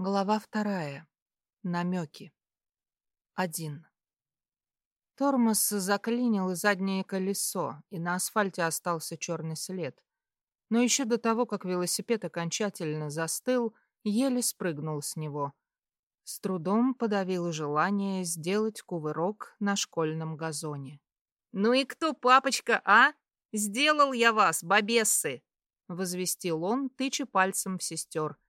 Глава вторая. Намеки. Один. Тормоз заклинил заднее колесо, и на асфальте остался черный след. Но еще до того, как велосипед окончательно застыл, еле спрыгнул с него. С трудом подавил желание сделать кувырок на школьном газоне. «Ну и кто папочка, а? Сделал я вас, бабессы!» — возвестил он, тыча пальцем в сестер —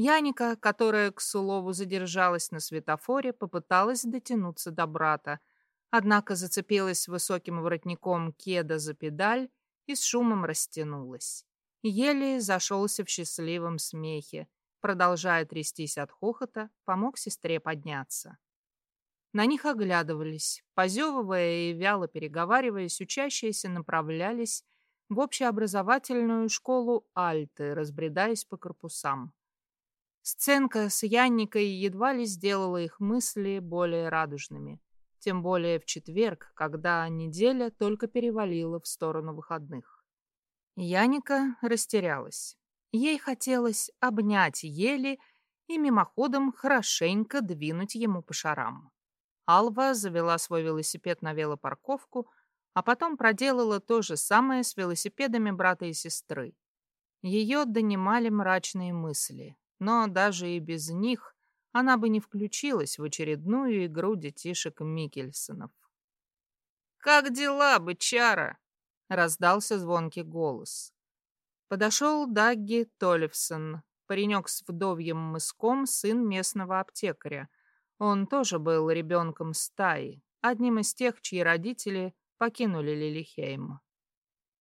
Яника, которая, к слову, задержалась на светофоре, попыталась дотянуться до брата, однако зацепилась высоким воротником кеда за педаль и с шумом растянулась. Еле зашелся в счастливом смехе, продолжая трястись от хохота, помог сестре подняться. На них оглядывались, позевывая и вяло переговариваясь, учащиеся направлялись в общеобразовательную школу Альты, разбредаясь по корпусам. Сценка с Янникой едва ли сделала их мысли более радужными. Тем более в четверг, когда неделя только перевалила в сторону выходных. Яника растерялась. Ей хотелось обнять Ели и мимоходом хорошенько двинуть ему по шарам. Алва завела свой велосипед на велопарковку, а потом проделала то же самое с велосипедами брата и сестры. Ее донимали мрачные мысли но даже и без них она бы не включилась в очередную игру детишек Микельсонов. «Как дела, бычара?» — раздался звонкий голос. Подошел Дагги Толевсон, паренек с вдовьем мыском, сын местного аптекаря. Он тоже был ребенком стаи, одним из тех, чьи родители покинули Лилихейм.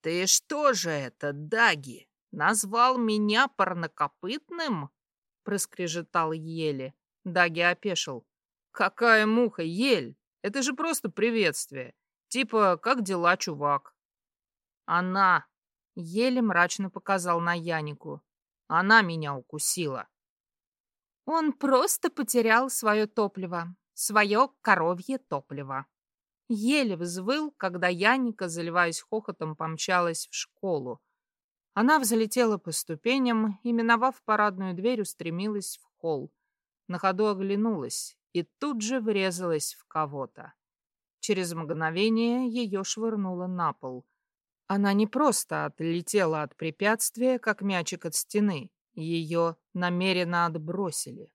«Ты что же это, Даги, назвал меня парнокопытным?» Проскрежетал Еле. Даги опешил. «Какая муха, Ель! Это же просто приветствие. Типа, как дела, чувак?» «Она!» — еле мрачно показал на Янику. «Она меня укусила». Он просто потерял свое топливо, свое коровье топливо. Еле взвыл, когда Яника, заливаясь хохотом, помчалась в школу, она взлетела по ступеням и, миновав парадную дверь, устремилась в холл. На ходу оглянулась и тут же врезалась в кого-то. Через мгновение ее швырнуло на пол. Она не просто отлетела от препятствия, как мячик от стены. Ее намеренно отбросили.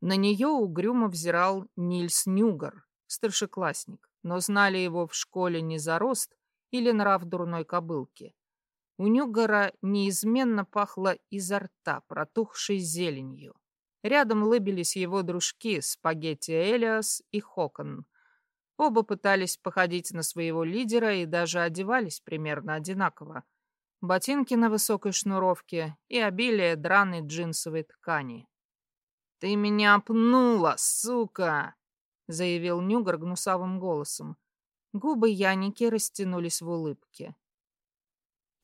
На нее угрюмо взирал Нильс Нюгар, старшеклассник, но знали его в школе не за рост или нрав дурной кобылки. У Нюгара неизменно пахло изо рта протухшей зеленью. Рядом лыбились его дружки Спагетти Элиас и Хокон. Оба пытались походить на своего лидера и даже одевались примерно одинаково. Ботинки на высокой шнуровке и обилие драной джинсовой ткани. «Ты меня пнула, сука!» — заявил Нюгар гнусавым голосом. Губы Яники растянулись в улыбке.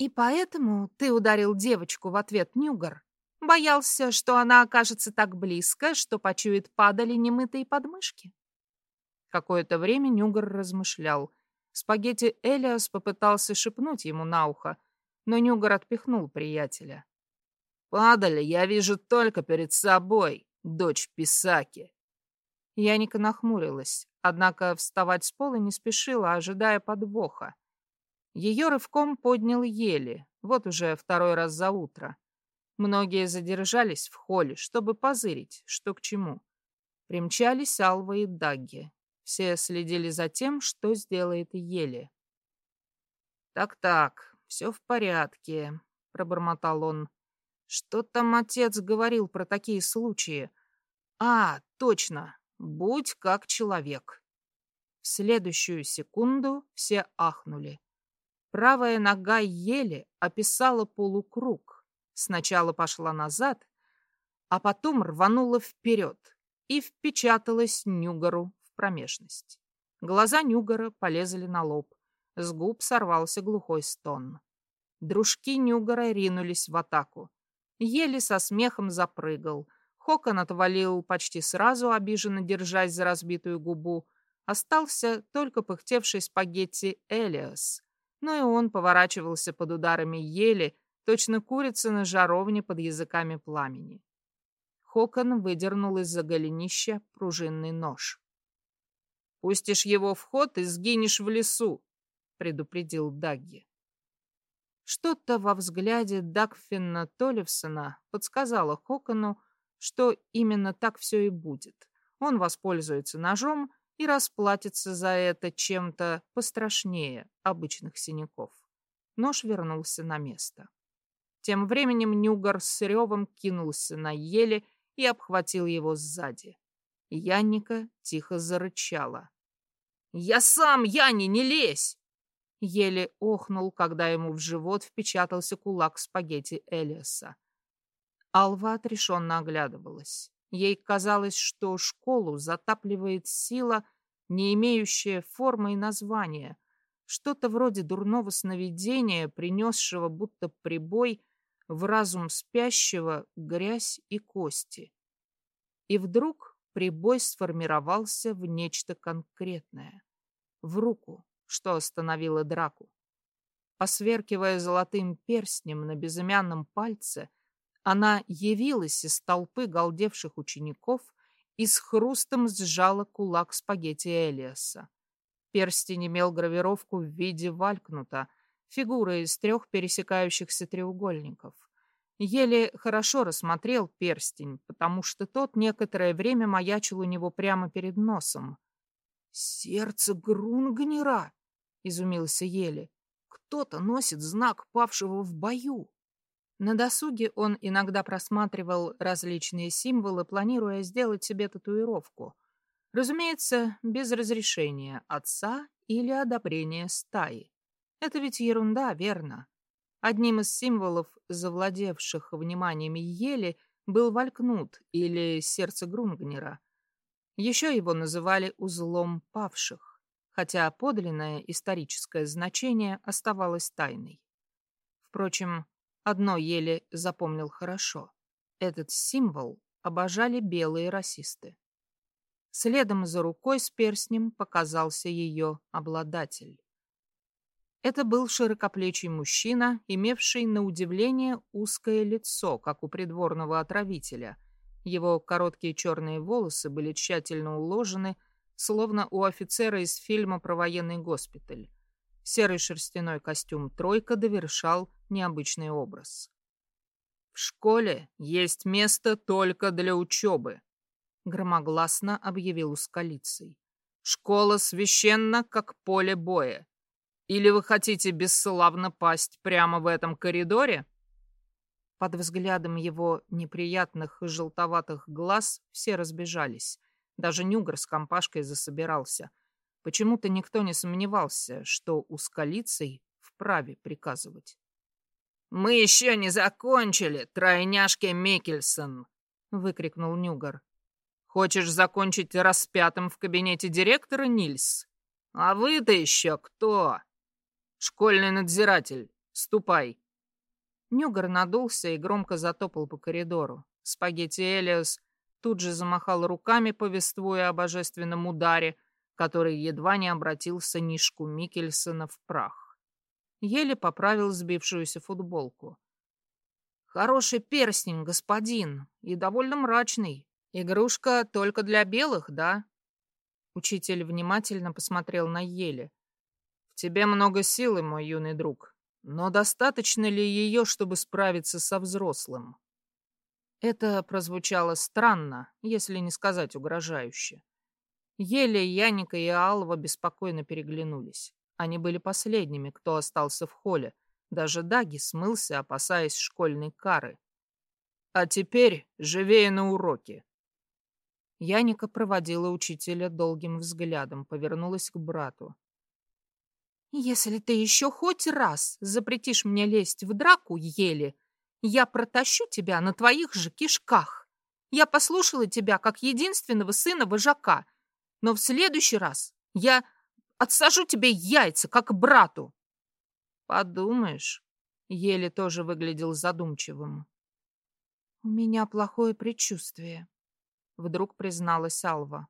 И поэтому ты ударил девочку в ответ Нюгар? Боялся, что она окажется так близко, что почует падали немытые подмышки? Какое-то время Нюгар размышлял. Спагетти Элиас попытался шепнуть ему на ухо, но Нюгар отпихнул приятеля. «Падали я вижу только перед собой, дочь Писаки». Яника нахмурилась, однако вставать с пола не спешила, ожидая подвоха. Ее рывком поднял еле, вот уже второй раз за утро. Многие задержались в холле, чтобы позырить, что к чему. Примчались Алва и Дагги. Все следили за тем, что сделает Еле. «Так-так, все в порядке», — пробормотал он. «Что там отец говорил про такие случаи? А, точно, будь как человек». В следующую секунду все ахнули. Правая нога еле описала полукруг. Сначала пошла назад, а потом рванула вперед и впечаталась Нюгару в промежность. Глаза Нюгара полезли на лоб. С губ сорвался глухой стон. Дружки Нюгара ринулись в атаку. Еле со смехом запрыгал. Хокон отвалил почти сразу, обиженно держась за разбитую губу. Остался только пыхтевший спагетти Элиас но и он поворачивался под ударами ели, точно курица на жаровне под языками пламени. Хокон выдернул из-за голенища пружинный нож. «Пустишь его в ход и сгинешь в лесу», — предупредил Дагги. Что-то во взгляде Дагфина Толевсона подсказало Хокону, что именно так все и будет. Он воспользуется ножом и расплатится за это чем-то пострашнее обычных синяков. Нож вернулся на место. Тем временем Нюгар с ревом кинулся на еле и обхватил его сзади. Янника тихо зарычала. «Я сам, Яни, не лезь!» Еле охнул, когда ему в живот впечатался кулак спагетти Элиаса. Алва отрешенно оглядывалась. Ей казалось, что школу затапливает сила, не имеющая формы и названия, что-то вроде дурного сновидения, принесшего будто прибой в разум спящего грязь и кости. И вдруг прибой сформировался в нечто конкретное, в руку, что остановило драку. Посверкивая золотым перстнем на безымянном пальце, она явилась из толпы галдевших учеников и с хрустом сжала кулак спагетти Элиаса. Перстень имел гравировку в виде валькнута, фигуры из трех пересекающихся треугольников. Еле хорошо рассмотрел перстень, потому что тот некоторое время маячил у него прямо перед носом. «Сердце Грунгнера!» — изумился Еле. «Кто-то носит знак павшего в бою!» На досуге он иногда просматривал различные символы, планируя сделать себе татуировку. Разумеется, без разрешения отца или одобрения стаи. Это ведь ерунда, верно? Одним из символов, завладевших вниманием Ели, был Валькнут или сердце Грунгнера. Еще его называли узлом павших, хотя подлинное историческое значение оставалось тайной. Впрочем, Одно еле запомнил хорошо. Этот символ обожали белые расисты. Следом за рукой с перстнем показался ее обладатель. Это был широкоплечий мужчина, имевший на удивление узкое лицо, как у придворного отравителя. Его короткие черные волосы были тщательно уложены, словно у офицера из фильма про военный госпиталь. Серый шерстяной костюм «тройка» довершал необычный образ. «В школе есть место только для учебы», — громогласно объявил ускалицей. «Школа священна, как поле боя. Или вы хотите бесславно пасть прямо в этом коридоре?» Под взглядом его неприятных желтоватых глаз все разбежались. Даже Нюгр с компашкой засобирался. Почему-то никто не сомневался, что у вправе приказывать. «Мы еще не закончили, тройняшки Микельсон!» — выкрикнул Нюгар. «Хочешь закончить распятым в кабинете директора, Нильс? А вы-то еще кто?» «Школьный надзиратель. Ступай!» Нюгар надулся и громко затопал по коридору. Спагетти Элиас тут же замахал руками, повествуя о божественном ударе, который едва не обратил сынишку Микельсона в прах еле поправил сбившуюся футболку. «Хороший перстень, господин, и довольно мрачный. Игрушка только для белых, да?» Учитель внимательно посмотрел на Еле. «В тебе много силы, мой юный друг, но достаточно ли ее, чтобы справиться со взрослым?» Это прозвучало странно, если не сказать угрожающе. Еле Яника и Алва беспокойно переглянулись. Они были последними, кто остался в холле. Даже Даги смылся, опасаясь школьной кары. «А теперь живее на уроке!» Яника проводила учителя долгим взглядом, повернулась к брату. «Если ты еще хоть раз запретишь мне лезть в драку, еле, я протащу тебя на твоих же кишках. Я послушала тебя как единственного сына вожака, но в следующий раз я Отсажу тебе яйца, как брату. Подумаешь, еле тоже выглядел задумчивым. У меня плохое предчувствие, вдруг призналась Алва.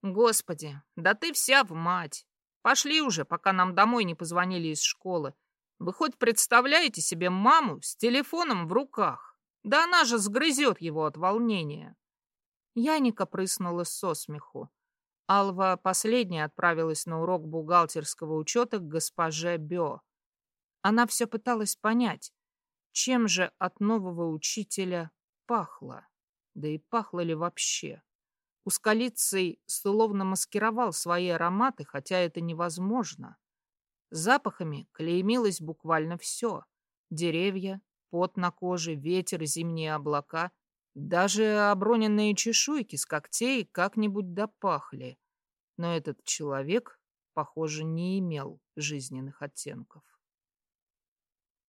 Господи, да ты вся в мать. Пошли уже, пока нам домой не позвонили из школы. Вы хоть представляете себе маму с телефоном в руках? Да она же сгрызет его от волнения. Яника прыснула со смеху. Алва последняя отправилась на урок бухгалтерского учета к госпоже Бё. Она все пыталась понять, чем же от нового учителя пахло, да и пахло ли вообще. Ускалицей словно маскировал свои ароматы, хотя это невозможно. Запахами клеймилось буквально все. Деревья, пот на коже, ветер, зимние облака. Даже оброненные чешуйки с когтей как-нибудь допахли. Но этот человек, похоже, не имел жизненных оттенков.